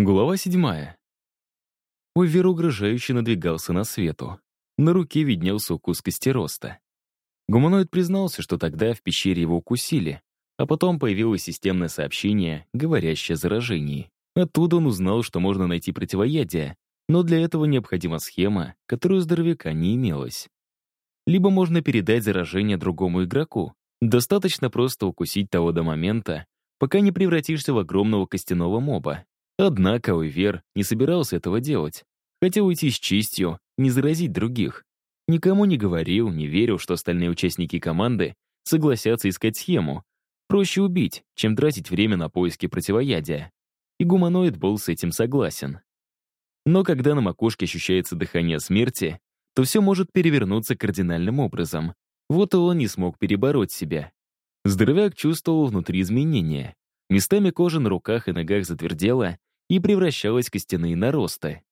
Глава седьмая. Ойвер угрожающе надвигался на свету. На руке виднелся укус костероста. Гуманоид признался, что тогда в пещере его укусили, а потом появилось системное сообщение, говорящее о заражении. Оттуда он узнал, что можно найти противоядие, но для этого необходима схема, которую у здоровяка не имелось. Либо можно передать заражение другому игроку. Достаточно просто укусить того до момента, пока не превратишься в огромного костяного моба. Однако Уйвер не собирался этого делать. Хотел уйти с честью, не заразить других. Никому не говорил, не верил, что остальные участники команды согласятся искать схему. Проще убить, чем тратить время на поиски противоядия. И гуманоид был с этим согласен. Но когда на макушке ощущается дыхание смерти, то все может перевернуться кардинальным образом. Вот и он не смог перебороть себя. Здоровяк чувствовал внутри изменения. Местами кожа на руках и ногах затвердела и превращалась в костяные наросты.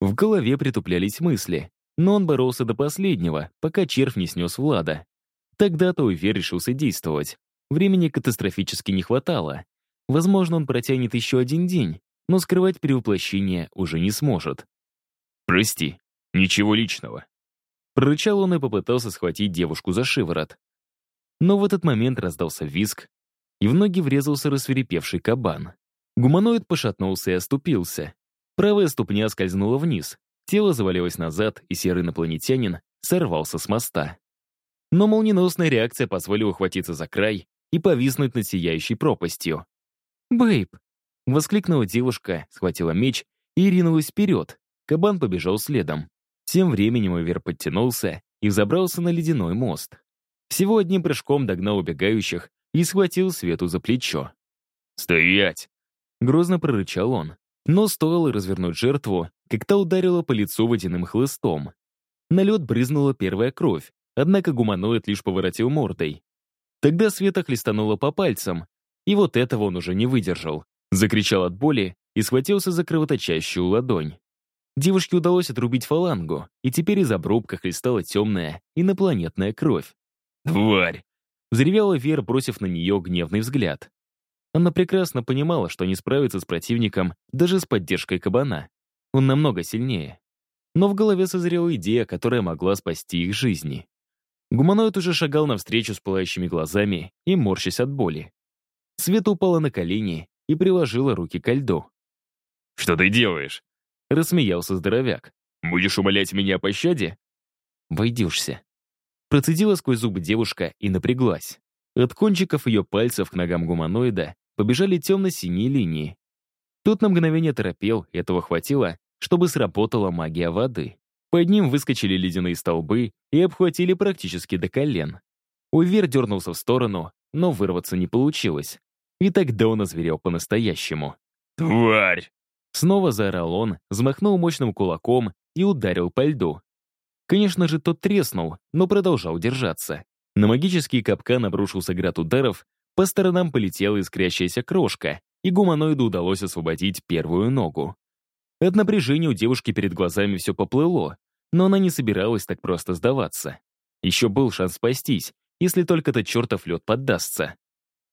В голове притуплялись мысли, но он боролся до последнего, пока червь не снес Влада. Тогда-то Уйвер решился действовать. Времени катастрофически не хватало. Возможно, он протянет еще один день, но скрывать перевоплощение уже не сможет. «Прости, ничего личного». Прорычал он и попытался схватить девушку за шиворот. Но в этот момент раздался виск, и в ноги врезался рассверепевший кабан. Гуманоид пошатнулся и оступился. Правая ступня скользнула вниз, тело завалилось назад, и серый инопланетянин сорвался с моста. Но молниеносная реакция позволила ухватиться за край и повиснуть над сияющей пропастью. «Бэйб!» — воскликнула девушка, схватила меч и ринулась вперед. Кабан побежал следом. Тем временем Эвер подтянулся и взобрался на ледяной мост. Всего одним прыжком догнал убегающих и схватил Свету за плечо. «Стоять!» Грозно прорычал он. Но стоило развернуть жертву, как та ударила по лицу водяным хлыстом. На лед брызнула первая кровь, однако гуманоид лишь поворотил мордой. Тогда Света хлестанула по пальцам, и вот этого он уже не выдержал. Закричал от боли и схватился за кровоточащую ладонь. Девушке удалось отрубить фалангу, и теперь из обрубка хлестала темная, инопланетная кровь. «Тварь!» — взревела Вера, бросив на нее гневный взгляд. Она прекрасно понимала, что не справится с противником даже с поддержкой кабана. Он намного сильнее. Но в голове созрела идея, которая могла спасти их жизни. Гуманоид уже шагал навстречу с пылающими глазами и морщась от боли. Света упала на колени и приложила руки ко льду. «Что ты делаешь?» — рассмеялся здоровяк. «Будешь умолять меня о пощаде?» «Войдешься». Процедила сквозь зубы девушка и напряглась. От кончиков ее пальцев к ногам гуманоида побежали темно-синие линии. Тот на мгновение торопел, этого хватило, чтобы сработала магия воды. Под ним выскочили ледяные столбы и обхватили практически до колен. Увер дернулся в сторону, но вырваться не получилось. И тогда он озверел по-настоящему. «Тварь!» Снова заорал он, взмахнул мощным кулаком и ударил по льду. Конечно же, тот треснул, но продолжал держаться. На магический капкан обрушился град ударов, по сторонам полетела искрящаяся крошка, и гуманоиду удалось освободить первую ногу. От напряжения у девушки перед глазами все поплыло, но она не собиралась так просто сдаваться. Еще был шанс спастись, если только этот чертов лед поддастся.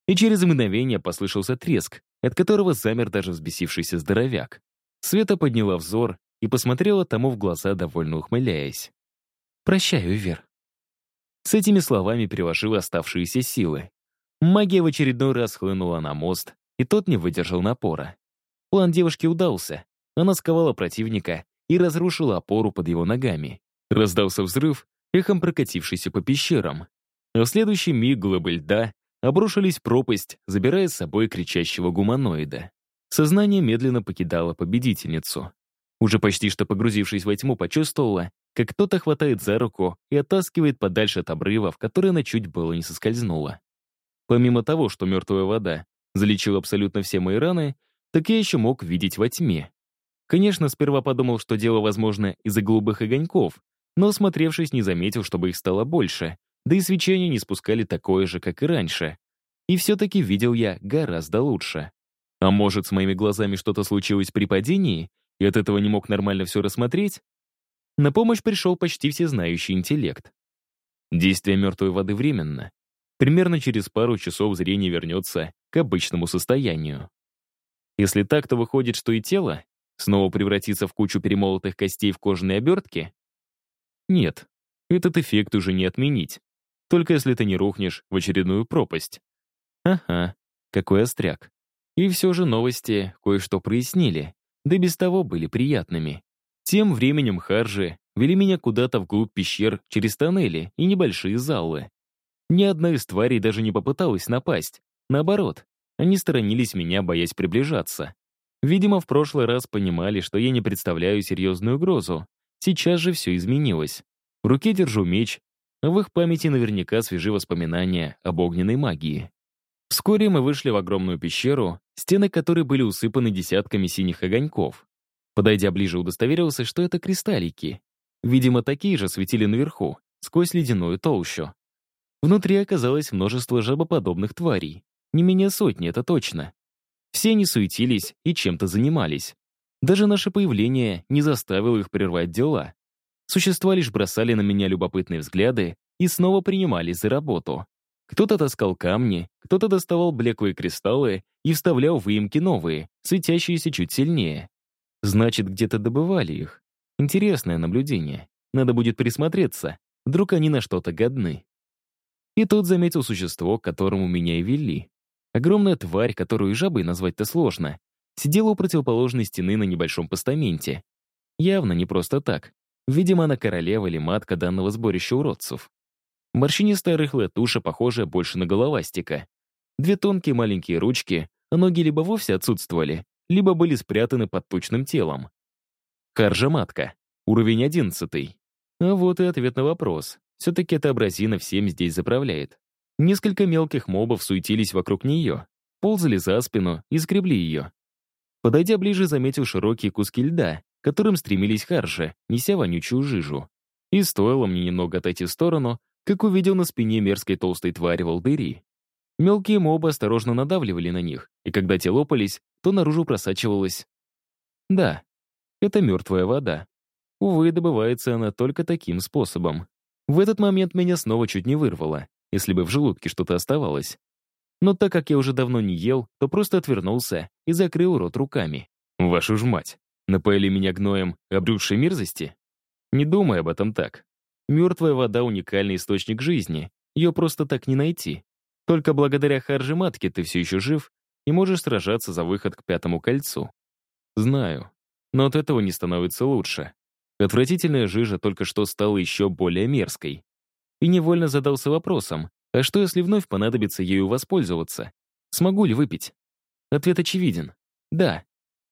И через мгновение послышался треск, от которого замер даже взбесившийся здоровяк. Света подняла взор и посмотрела тому в глаза, довольно ухмыляясь. «Прощаю, Вер». С этими словами переложила оставшиеся силы. Магия в очередной раз хлынула на мост, и тот не выдержал напора. План девушки удался. Она сковала противника и разрушила опору под его ногами. Раздался взрыв, эхом прокатившийся по пещерам. А в следующий миг глыбы льда обрушились в пропасть, забирая с собой кричащего гуманоида. Сознание медленно покидало победительницу. Уже почти что погрузившись во тьму, почувствовала, как кто-то хватает за руку и оттаскивает подальше от обрыва, в который она чуть было не соскользнула. Помимо того, что мертвая вода залечила абсолютно все мои раны, так я еще мог видеть во тьме. Конечно, сперва подумал, что дело, возможно, из-за голубых огоньков, но, осмотревшись, не заметил, чтобы их стало больше, да и свечения не спускали такое же, как и раньше. И все-таки видел я гораздо лучше. А может, с моими глазами что-то случилось при падении, и от этого не мог нормально все рассмотреть? На помощь пришел почти всезнающий интеллект. Действие мертвой воды временно, Примерно через пару часов зрение вернется к обычному состоянию. Если так, то выходит, что и тело снова превратится в кучу перемолотых костей в кожаной обертке? Нет, этот эффект уже не отменить. Только если ты не рухнешь в очередную пропасть. Ага, какой остряк. И все же новости кое-что прояснили, да без того были приятными. Тем временем Харжи вели меня куда-то вглубь пещер через тоннели и небольшие залы. Ни одна из тварей даже не попыталась напасть. Наоборот, они сторонились меня, боясь приближаться. Видимо, в прошлый раз понимали, что я не представляю серьезную угрозу. Сейчас же все изменилось. В руке держу меч, а в их памяти наверняка свежи воспоминания об огненной магии. Вскоре мы вышли в огромную пещеру, стены которой были усыпаны десятками синих огоньков. Подойдя ближе, удостоверился, что это кристаллики. Видимо, такие же светили наверху, сквозь ледяную толщу. Внутри оказалось множество жабоподобных тварей. Не менее сотни, это точно. Все они суетились и чем-то занимались. Даже наше появление не заставило их прервать дела. Существа лишь бросали на меня любопытные взгляды и снова принимались за работу. Кто-то таскал камни, кто-то доставал блеклые кристаллы и вставлял выемки новые, светящиеся чуть сильнее. Значит, где-то добывали их. Интересное наблюдение. Надо будет присмотреться. Вдруг они на что-то годны. И тут заметил существо, к которому меня и вели. Огромная тварь, которую жабой назвать-то сложно, сидела у противоположной стены на небольшом постаменте. Явно не просто так. Видимо, она королева или матка данного сборища уродцев. Морщинистая рыхлая туша, похожая больше на головастика. Две тонкие маленькие ручки, а ноги либо вовсе отсутствовали, либо были спрятаны под тучным телом. Харжа-матка. Уровень одиннадцатый. А вот и ответ на вопрос. Все-таки эта абразина всем здесь заправляет. Несколько мелких мобов суетились вокруг нее, ползали за спину и скребли ее. Подойдя ближе, заметил широкие куски льда, которым стремились харжи, неся вонючую жижу. И стоило мне немного отойти в сторону, как увидел на спине мерзкой толстой твари волдыри. Мелкие мобы осторожно надавливали на них, и когда те лопались, то наружу просачивалась... Да, это мертвая вода. Увы, добывается она только таким способом. В этот момент меня снова чуть не вырвало если бы в желудке что-то оставалось. Но так как я уже давно не ел, то просто отвернулся и закрыл рот руками. Вашу ж мать, напоили меня гноем обрюдшей мерзости? Не думай об этом так. Мертвая вода — уникальный источник жизни, ее просто так не найти. Только благодаря харже матке ты все еще жив и можешь сражаться за выход к пятому кольцу. Знаю, но от этого не становится лучше. Отвратительная жижа только что стала еще более мерзкой и невольно задался вопросом, а что если вновь понадобится ею воспользоваться? Смогу ли выпить? Ответ очевиден. Да.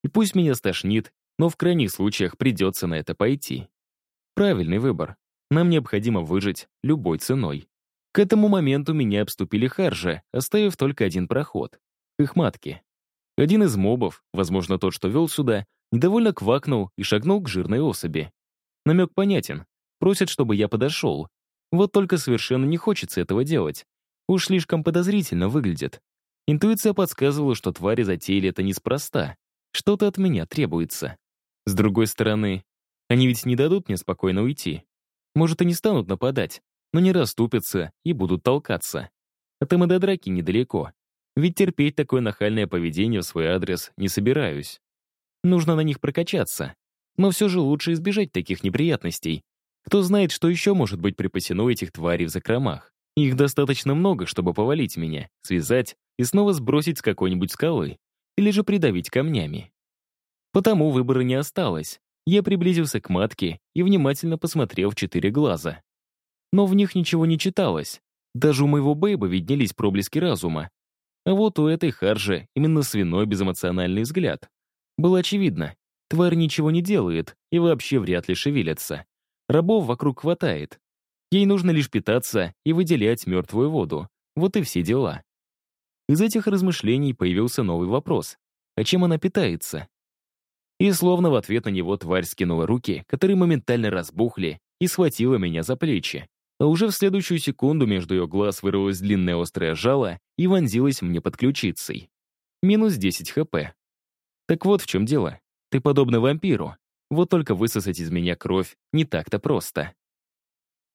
И пусть меня стошнит, но в крайних случаях придется на это пойти. Правильный выбор. Нам необходимо выжить любой ценой. К этому моменту меня обступили харжи, оставив только один проход — их матки. Один из мобов, возможно, тот, что вел сюда, недовольно квакнул и шагнул к жирной особи. Намек понятен. Просят, чтобы я подошел, вот только совершенно не хочется этого делать. Уж слишком подозрительно выглядит. Интуиция подсказывала, что твари затеяли это неспроста. Что-то от меня требуется. С другой стороны, они ведь не дадут мне спокойно уйти. Может, и не станут нападать, но не расступятся и будут толкаться. Там и до драки недалеко. Ведь терпеть такое нахальное поведение в свой адрес не собираюсь. Нужно на них прокачаться. Но все же лучше избежать таких неприятностей, кто знает, что еще может быть припасено этих тварей в закромах. Их достаточно много, чтобы повалить меня, связать и снова сбросить с какой-нибудь скалы, или же придавить камнями. Потому выбора не осталось. Я приблизился к матке и внимательно посмотрел в четыре глаза. Но в них ничего не читалось. Даже у моего Бэйба виднелись проблески разума. А вот у этой Харжи именно свиной безэмоциональный взгляд. Было очевидно, тварь ничего не делает и вообще вряд ли шевелится. Рабов вокруг хватает. Ей нужно лишь питаться и выделять мертвую воду. Вот и все дела. Из этих размышлений появился новый вопрос. А чем она питается? И словно в ответ на него тварь скинула руки, которые моментально разбухли, и схватила меня за плечи. А уже в следующую секунду между ее глаз вырвалось длинное острое жало и вонзилось мне под ключицей. Минус 10 хп. Так вот в чем дело. Ты подобна вампиру. Вот только высосать из меня кровь не так-то просто.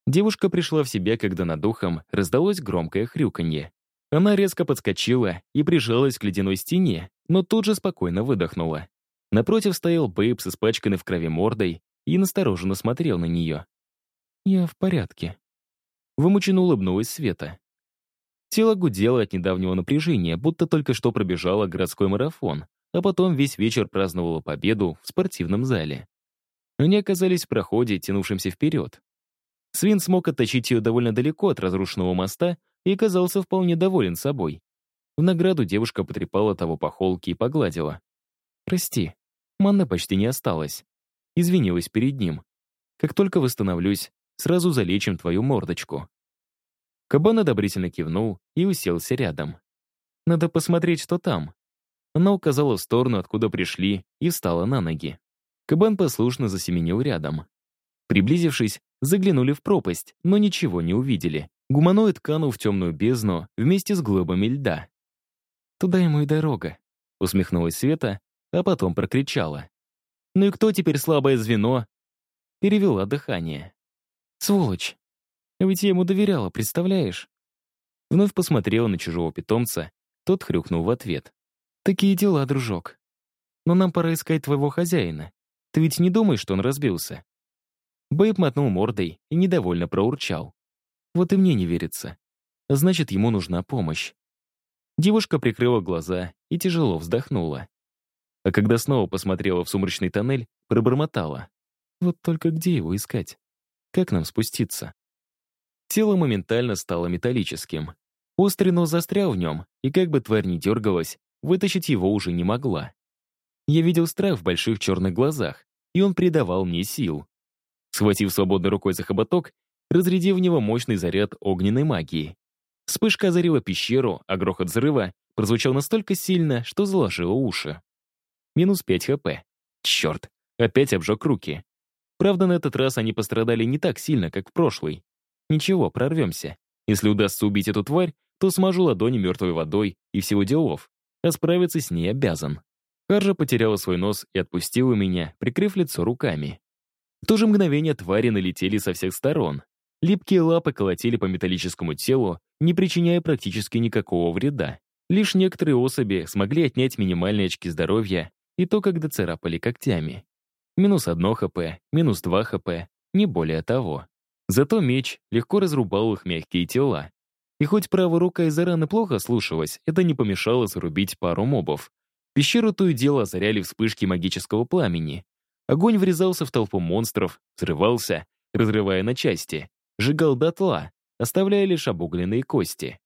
Девушка пришла в себя, когда над духом раздалось громкое хрюканье. Она резко подскочила и прижалась к ледяной стене, но тут же спокойно выдохнула. Напротив стоял Бэйб с испачканной в крови мордой и настороженно смотрел на нее. «Я в порядке». Вымученно улыбнулась Света. Тело гудело от недавнего напряжения, будто только что пробежала городской марафон, а потом весь вечер праздновала победу в спортивном зале. Они оказались в проходе, тянувшемся вперед. Свин смог оттащить ее довольно далеко от разрушенного моста и оказался вполне доволен собой. В награду девушка потрепала того по холке и погладила. «Прости, манны почти не осталось». Извинилась перед ним. «Как только восстановлюсь, сразу залечим твою мордочку». Кабан одобрительно кивнул и уселся рядом. «Надо посмотреть, что там». Она указала в сторону, откуда пришли, и встала на ноги. Кабан послушно засеменил рядом. Приблизившись, заглянули в пропасть, но ничего не увидели. Гуманоид канул в темную бездну вместе с глыбами льда. «Туда ему и дорога», — усмехнулась Света, а потом прокричала. «Ну и кто теперь слабое звено?» Перевела дыхание. «Сволочь! Ведь я ему доверяла, представляешь?» Вновь посмотрела на чужого питомца, тот хрюкнул в ответ. «Такие дела, дружок. Но нам пора искать твоего хозяина. Ты ведь не думаешь, что он разбился?» Бэйб мотнул мордой и недовольно проурчал. «Вот и мне не верится. Значит, ему нужна помощь». Девушка прикрыла глаза и тяжело вздохнула. А когда снова посмотрела в сумрачный тоннель, пробормотала. «Вот только где его искать? Как нам спуститься?» Тело моментально стало металлическим. Острый нос застрял в нем, и как бы тварь ни дергалась, вытащить его уже не могла. Я видел страх в больших черных глазах, и он придавал мне сил. Схватив свободной рукой за хоботок, разрядив в него мощный заряд огненной магии. Вспышка озарила пещеру, а грохот взрыва прозвучал настолько сильно, что заложило уши. Минус 5 хп. Черт, опять обжег руки. Правда, на этот раз они пострадали не так сильно, как в прошлый. Ничего, прорвемся. Если удастся убить эту тварь, то смажу ладони мертвой водой и всего делов, а справиться с ней обязан. Харжа потеряла свой нос и отпустила меня, прикрыв лицо руками. В то же мгновение твари налетели со всех сторон. Липкие лапы колотили по металлическому телу, не причиняя практически никакого вреда. Лишь некоторые особи смогли отнять минимальные очки здоровья, и то, когда царапали когтями. Минус одно хп, минус два хп, не более того. Зато меч легко разрубал их мягкие тела. И хоть правая рука из-за раны плохо слушалась, это не помешало зарубить пару мобов. Пещеру то и дело озаряли вспышки магического пламени. Огонь врезался в толпу монстров, взрывался, разрывая на части, сжигал дотла, оставляя лишь обугленные кости.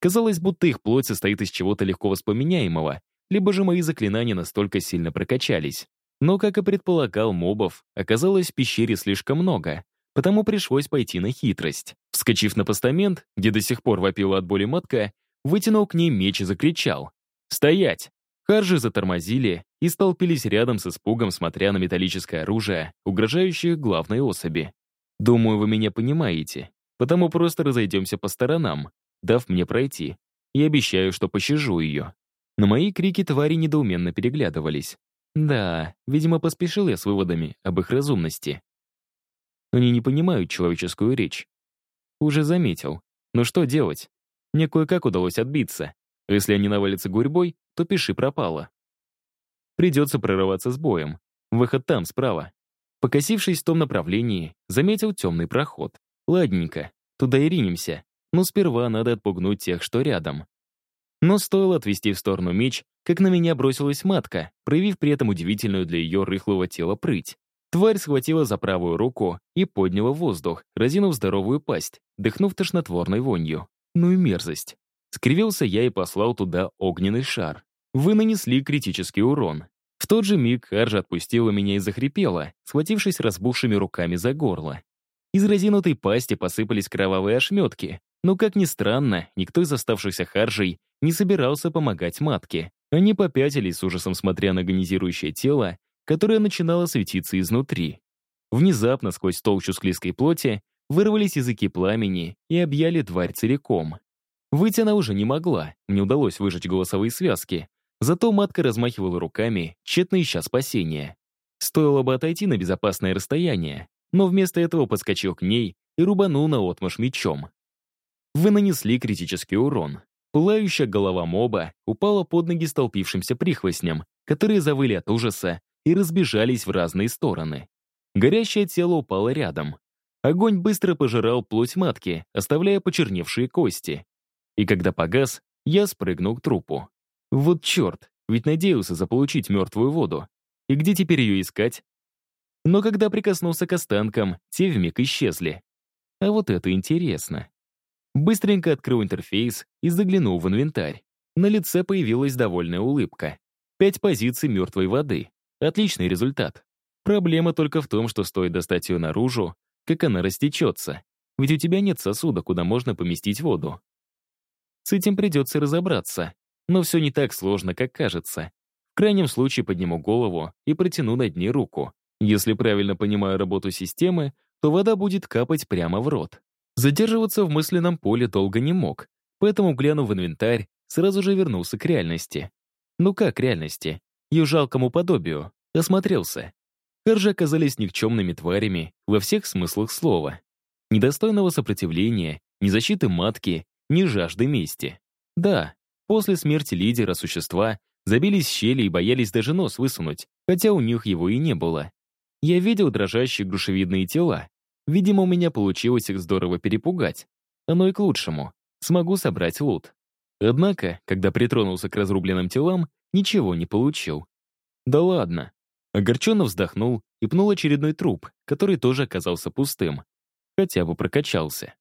Казалось, будто их плоть состоит из чего-то легко воспламеняемого, либо же мои заклинания настолько сильно прокачались. Но, как и предполагал мобов, оказалось в пещере слишком много, потому пришлось пойти на хитрость. Вскочив на постамент, где до сих пор вопила от боли матка, вытянул к ней меч и закричал. «Стоять!» Харжи затормозили и столпились рядом с испугом, смотря на металлическое оружие, угрожающее главной особи. «Думаю, вы меня понимаете, потому просто разойдемся по сторонам, дав мне пройти, и обещаю, что пощажу ее». На мои крики твари недоуменно переглядывались. Да, видимо, поспешил я с выводами об их разумности. Они не понимают человеческую речь. Уже заметил. Но что делать? Мне кое-как удалось отбиться. Если они навалятся гурьбой, то пиши пропало. Придется прорываться с боем. Выход там, справа. Покосившись в том направлении, заметил темный проход. Ладненько, туда и ринемся. Но сперва надо отпугнуть тех, что рядом. Но стоило отвести в сторону меч, как на меня бросилась матка, проявив при этом удивительную для ее рыхлого тела прыть. Тварь схватила за правую руку и подняла воздух, разинув здоровую пасть, дыхнув тошнотворной вонью. Ну и мерзость. Скривился я и послал туда огненный шар. Вы нанесли критический урон. В тот же миг Харжа отпустила меня и захрипела, схватившись разбухшими руками за горло. Из разинутой пасти посыпались кровавые ошметки, но, как ни странно, никто из оставшихся Харжей не собирался помогать матке. Они попятились с ужасом, смотря на агонизирующее тело, которое начинало светиться изнутри. Внезапно сквозь толщу склизкой плоти вырвались языки пламени и объяли тварь целиком. Выйти она уже не могла, мне удалось выжать голосовые связки. Зато матка размахивала руками, тщетно ища спасения. Стоило бы отойти на безопасное расстояние, но вместо этого подскочил к ней и рубанул наотмашь мечом. Вы нанесли критический урон. Пылающая голова моба упала под ноги столпившимся прихвостням, которые завыли от ужаса и разбежались в разные стороны. Горящее тело упало рядом. Огонь быстро пожирал плоть матки, оставляя почерневшие кости. И когда погас, я спрыгнул к трупу. Вот черт, ведь надеялся заполучить мертвую воду. И где теперь ее искать? Но когда прикоснулся к останкам, те вмиг исчезли. А вот это интересно. Быстренько открыл интерфейс и заглянул в инвентарь. На лице появилась довольная улыбка. Пять позиций мертвой воды. Отличный результат. Проблема только в том, что стоит достать ее наружу, как она растечется. Ведь у тебя нет сосуда, куда можно поместить воду. С этим придется разобраться. Но все не так сложно, как кажется. В крайнем случае подниму голову и протяну над ней руку. Если правильно понимаю работу системы, то вода будет капать прямо в рот. Задерживаться в мысленном поле долго не мог, поэтому, глянув в инвентарь, сразу же вернулся к реальности. Ну как реальности? Ее жалкому подобию. Осмотрелся. Харжи оказались никчемными тварями во всех смыслах слова. Недостойного сопротивления, ни защиты матки, ни жажды мести. Да, после смерти лидера существа забились щели и боялись даже нос высунуть, хотя у них его и не было. Я видел дрожащие грушевидные тела, Видимо, у меня получилось их здорово перепугать. Оно и к лучшему. Смогу собрать лут. Однако, когда притронулся к разрубленным телам, ничего не получил. Да ладно. Огорченно вздохнул и пнул очередной труп, который тоже оказался пустым. Хотя бы прокачался.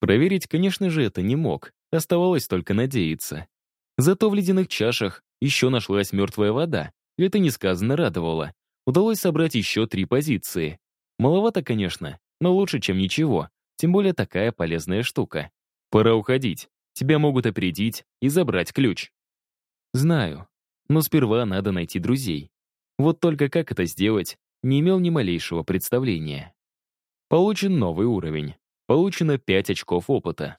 Проверить, конечно же, это не мог. Оставалось только надеяться. Зато в ледяных чашах еще нашлась мертвая вода. Это несказанно радовало. Удалось собрать еще три позиции. Маловато, конечно, но лучше, чем ничего, тем более такая полезная штука. Пора уходить. Тебя могут опередить и забрать ключ. Знаю, но сперва надо найти друзей. Вот только как это сделать, не имел ни малейшего представления. Получен новый уровень. Получено 5 очков опыта.